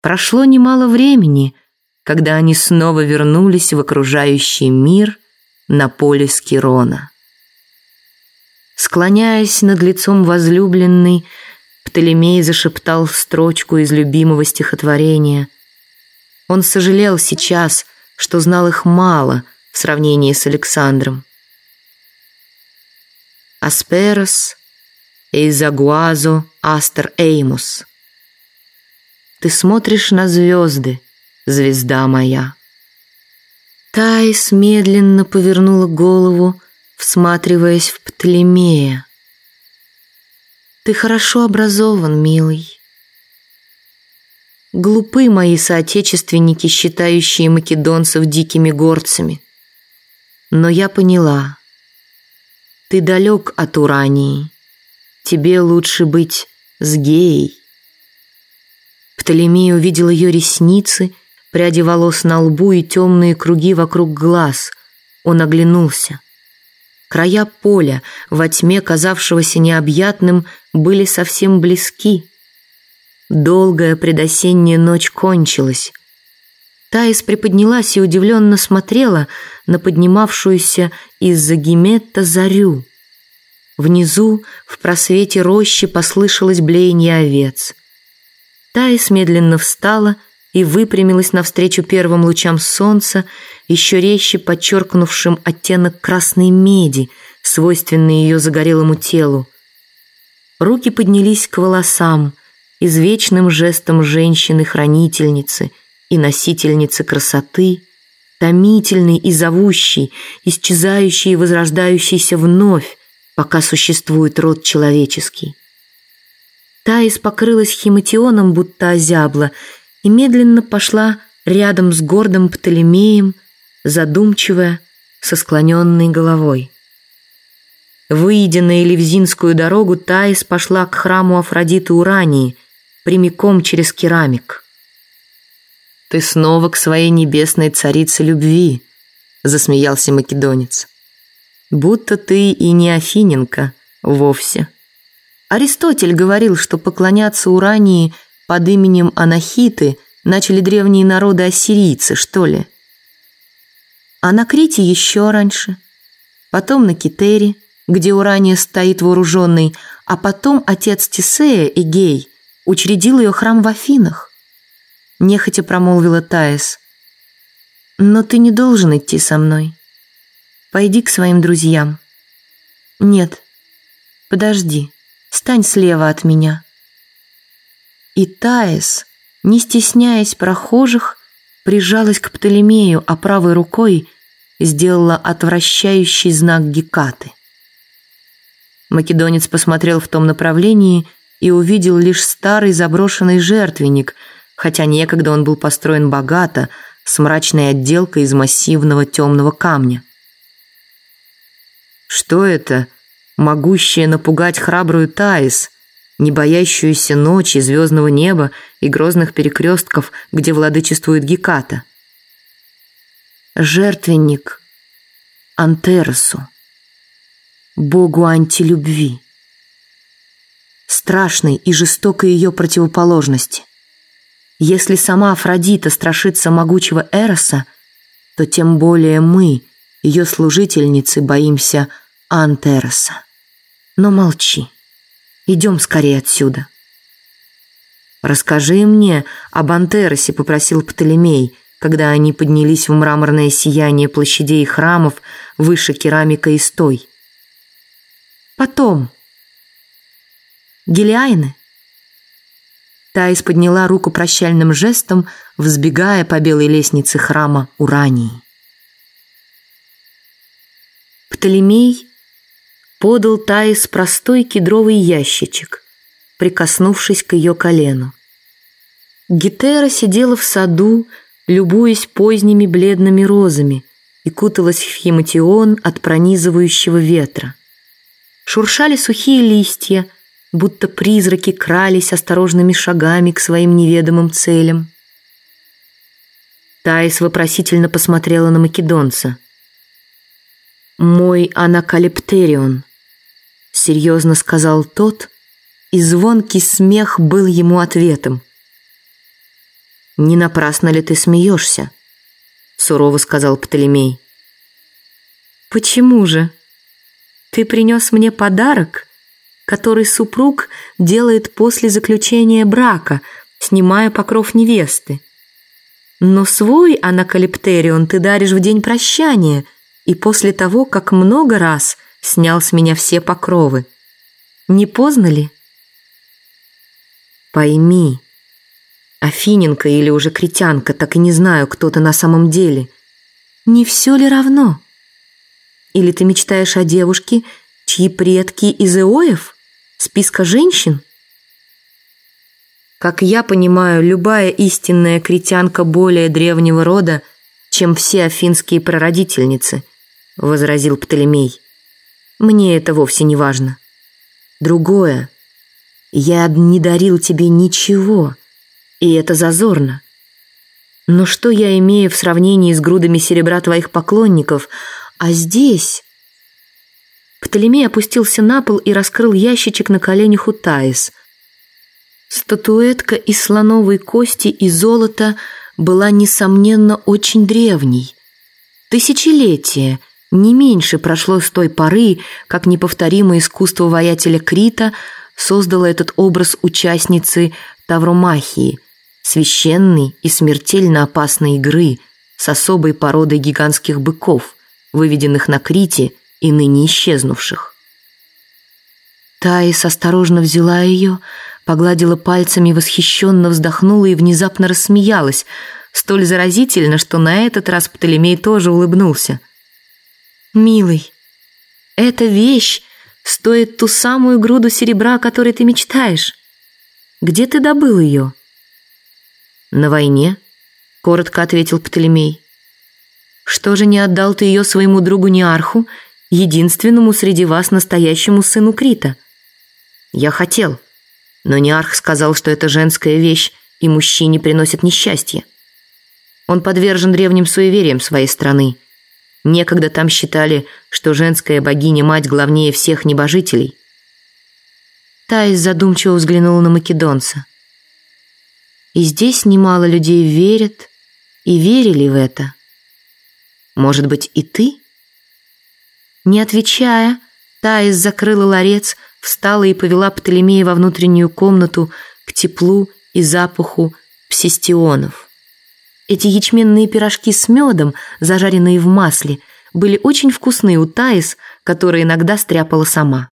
Прошло немало времени, когда они снова вернулись в окружающий мир на поле Скирона. Склоняясь над лицом возлюбленной, Птолемей зашептал строчку из любимого стихотворения. Он сожалел сейчас, что знал их мало в сравнении с Александром. «Асперос эйзагуазо астер эймус» Ты смотришь на звезды, звезда моя. Таис медленно повернула голову, всматриваясь в Птолемея. Ты хорошо образован, милый. Глупы мои соотечественники, считающие македонцев дикими горцами. Но я поняла. Ты далек от Урании. Тебе лучше быть с геей. Птолемей увидел ее ресницы, пряди волос на лбу и темные круги вокруг глаз. Он оглянулся. Края поля, во тьме казавшегося необъятным, были совсем близки. Долгая предосенняя ночь кончилась. Таис приподнялась и удивленно смотрела на поднимавшуюся из-за Гиметта зарю. Внизу, в просвете рощи, послышалось блеяние овец. Таис медленно встала и выпрямилась навстречу первым лучам солнца, еще резче подчеркнувшим оттенок красной меди, свойственный ее загорелому телу. Руки поднялись к волосам, извечным жестом женщины-хранительницы и носительницы красоты, томительный и зовущий, исчезающий и возрождающийся вновь, пока существует род человеческий. Таис покрылась химатионом, будто озябла, и медленно пошла рядом с гордым Птолемеем, задумчивая, со склоненной головой. Выйдя на Элевзинскую дорогу, Таис пошла к храму Афродиты Урании, прямиком через керамик. «Ты снова к своей небесной царице любви», — засмеялся македонец. «Будто ты и не Афиненко вовсе». Аристотель говорил, что поклоняться Урании под именем Анахиты начали древние народы ассирийцы, что ли. А на Крите еще раньше, потом на Китере, где Урания стоит вооруженный, а потом отец Тисея, Игей, учредил ее храм в Афинах. Нехотя промолвила Таис. «Но ты не должен идти со мной. Пойди к своим друзьям». «Нет, подожди». Стань слева от меня». И Таис, не стесняясь прохожих, прижалась к Птолемею, а правой рукой сделала отвращающий знак Гекаты. Македонец посмотрел в том направлении и увидел лишь старый заброшенный жертвенник, хотя некогда он был построен богато, с мрачной отделкой из массивного темного камня. «Что это?» Могущая напугать храбрую Таис, не боящуюся ночи, звездного неба и грозных перекрестков, где владычествует Геката. Жертвенник Антеросу, богу антилюбви, страшной и жестокой ее противоположности. Если сама Афродита страшится могучего Эроса, то тем более мы, ее служительницы, боимся Антероса. Но молчи. Идем скорее отсюда. «Расскажи мне об Антеросе», — попросил Птолемей, когда они поднялись в мраморное сияние площадей и храмов выше керамика и стой. «Потом. Гелиайны?» Таис подняла руку прощальным жестом, взбегая по белой лестнице храма Урании. Птолемей подал Таис простой кедровый ящичек, прикоснувшись к ее колену. Гетера сидела в саду, любуясь поздними бледными розами, и куталась в химатион от пронизывающего ветра. Шуршали сухие листья, будто призраки крались осторожными шагами к своим неведомым целям. Таис вопросительно посмотрела на македонца. «Мой анакалиптерион», — серьезно сказал тот, и звонкий смех был ему ответом. «Не напрасно ли ты смеешься?» — сурово сказал Птолемей. «Почему же? Ты принес мне подарок, который супруг делает после заключения брака, снимая покров невесты. Но свой анакалиптерион ты даришь в день прощания и после того, как много раз снял с меня все покровы. Не поздно ли?» «Пойми», Афиненко или уже критянка, так и не знаю, кто ты на самом деле. Не все ли равно? Или ты мечтаешь о девушке, чьи предки из Эоев? Списка женщин? Как я понимаю, любая истинная критянка более древнего рода, чем все афинские прародительницы, возразил Птолемей. Мне это вовсе не важно. Другое. Я не дарил тебе ничего и это зазорно. Но что я имею в сравнении с грудами серебра твоих поклонников, а здесь... Птолемей опустился на пол и раскрыл ящичек на коленях у Таис. Статуэтка из слоновой кости и золота была, несомненно, очень древней. Тысячелетия, не меньше прошло с той поры, как неповторимое искусство воятеля Крита создало этот образ участницы Тавромахии – священной и смертельно опасной игры с особой породой гигантских быков, выведенных на Крите и ныне исчезнувших. Таис осторожно взяла ее, погладила пальцами, восхищенно вздохнула и внезапно рассмеялась, столь заразительно, что на этот раз Птолемей тоже улыбнулся. «Милый, эта вещь стоит ту самую груду серебра, о которой ты мечтаешь. Где ты добыл ее?» «На войне», — коротко ответил Птолемей. «Что же не отдал ты ее своему другу Неарху, единственному среди вас настоящему сыну Крита?» «Я хотел, но Неарх сказал, что это женская вещь, и мужчине приносит несчастье. Он подвержен древним суевериям своей страны. Некогда там считали, что женская богиня-мать главнее всех небожителей». Таис задумчиво взглянула на македонца. И здесь немало людей верят и верили в это. Может быть, и ты? Не отвечая, Таис закрыла ларец, встала и повела Птолемея во внутреннюю комнату к теплу и запаху псистионов. Эти ячменные пирожки с медом, зажаренные в масле, были очень вкусные у Таис, которая иногда стряпала сама.